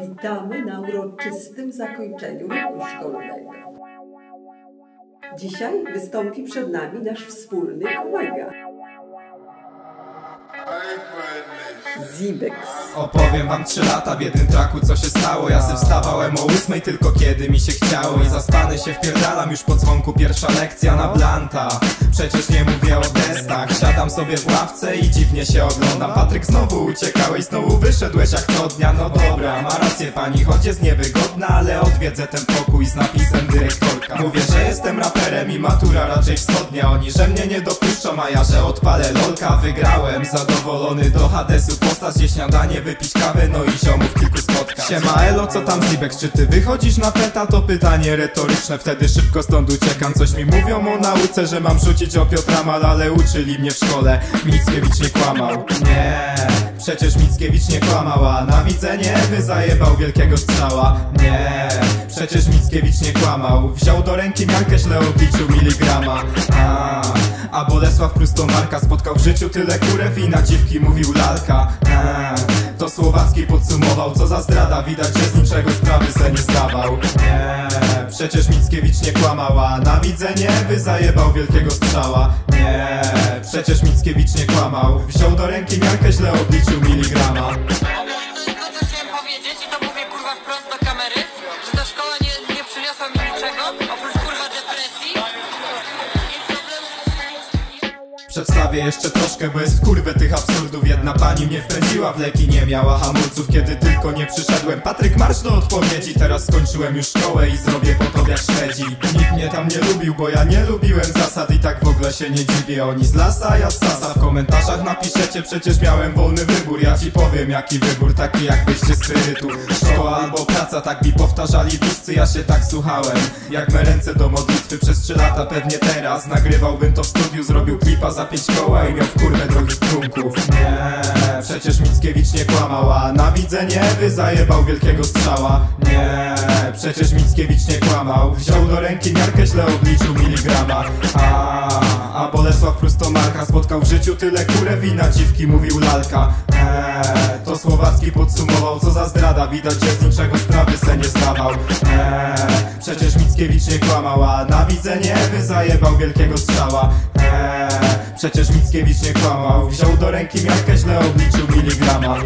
Witamy na uroczystym zakończeniu roku szkolnego. Dzisiaj wystąpi przed nami nasz wspólny kolega. Zibex. Opowiem wam trzy lata w jednym traku co się stało. Ja se wstawałem o ósmej tylko kiedy mi się chciało. I zaspany się wpierdalam już po dzwonku pierwsza lekcja na blanta. Przecież nie mówię o testach Siadam sobie w ławce i dziwnie się oglądam. Patryk znowu uciekałeś, znowu wyszedłeś jak co dnia. No dobra, ma rację pani, choć jest niewygodna Ale odwiedzę ten pokój z napisem dyrektorka. Mówię, że jestem raperem i matura raczej wschodnia. Oni, że mnie nie dopuszczą, a ja, że odpalę lolka. Wygrałem, zadowolony do Hadesu. Postać je śniadanie, wypić kawę, no i ziomów kilku spotkać. Siema Elo, co tam Zibek, czy ty wychodzisz na peta? To pytanie retoryczne, wtedy szybko stąd uciekam. Coś mi mówią o nauce, że mam rzucić o Piotra Mal, ale uczyli mnie w szkole. Mickiewicz nie kłamał, nie Przecież Mickiewicz nie kłamał, a na widzenie wyzajebał wielkiego strzała. Nie, przecież Mickiewicz nie kłamał. Wziął do ręki miarkę, źle obliczył miligrama. A, a Bolesław Prustomarka spotkał w życiu tyle kurew i na dziwki mówił lalka. A, To Słowacki podsumował, co za zdrada Widać, że z niczego sprawy se nie zdawał. Nie, przecież Mickiewicz nie kłamał, a na widzenie wyzajebał wielkiego strzała. Nie, przecież Mickiewicz nie kłamał. Wziął do ręki miarkę, źle obliczył miligrama. Tylko co chciałem powiedzieć i to mówię kurwa wprost do kamery Że ta szkoła nie, nie przyniosła mi niczego Oprócz kurwa depresji I problemów Przedstawię jeszcze troszkę, bo jest w kurwę tych absurdów. Jedna pani mnie wpędziła w leki, nie miała hamulców Kiedy tylko nie przyszedłem. Patryk, marsz do odpowiedzi Teraz skończyłem już szkołę i zrobię po tobie Szwedzi Nikt mnie tam nie lubił, bo ja nie lubiłem zasad I tak w ogóle się nie dziwię, oni z lasa, ja z sasa. W komentarzach napiszecie, przecież miałem wolny wybór. Ja ci powiem jaki wybór, taki jak wyjście z kredytu. Szkoła albo praca, tak mi powtarzali bliscy Ja się tak słuchałem, jak me ręce do modlitwy Przez trzy lata pewnie teraz. Nagrywałbym to w studiu, zrobił klipa za pięć koła I miał w kurwę drogich trunków Nie, przecież Mickiewicz nie kłamał A na widzenie wyzajebał wielkiego strzała. Nie, przecież Mickiewicz nie kłamał. Wziął do ręki miarkę, źle obliczył miligrama. A, a Bolesław Prustomarka spotkał w życiu tyle kurew i na dziwki mówił lalka Eee, to Słowacki podsumował, co za zdrada Widać, że z niczego sprawy se nie zdawał. Eee, Przecież Mickiewicz nie kłamał, a na widzenie wyzajebał wielkiego strzała. Eee, Przecież Mickiewicz nie kłamał Wziął do ręki miarkę, źle obliczył miligrama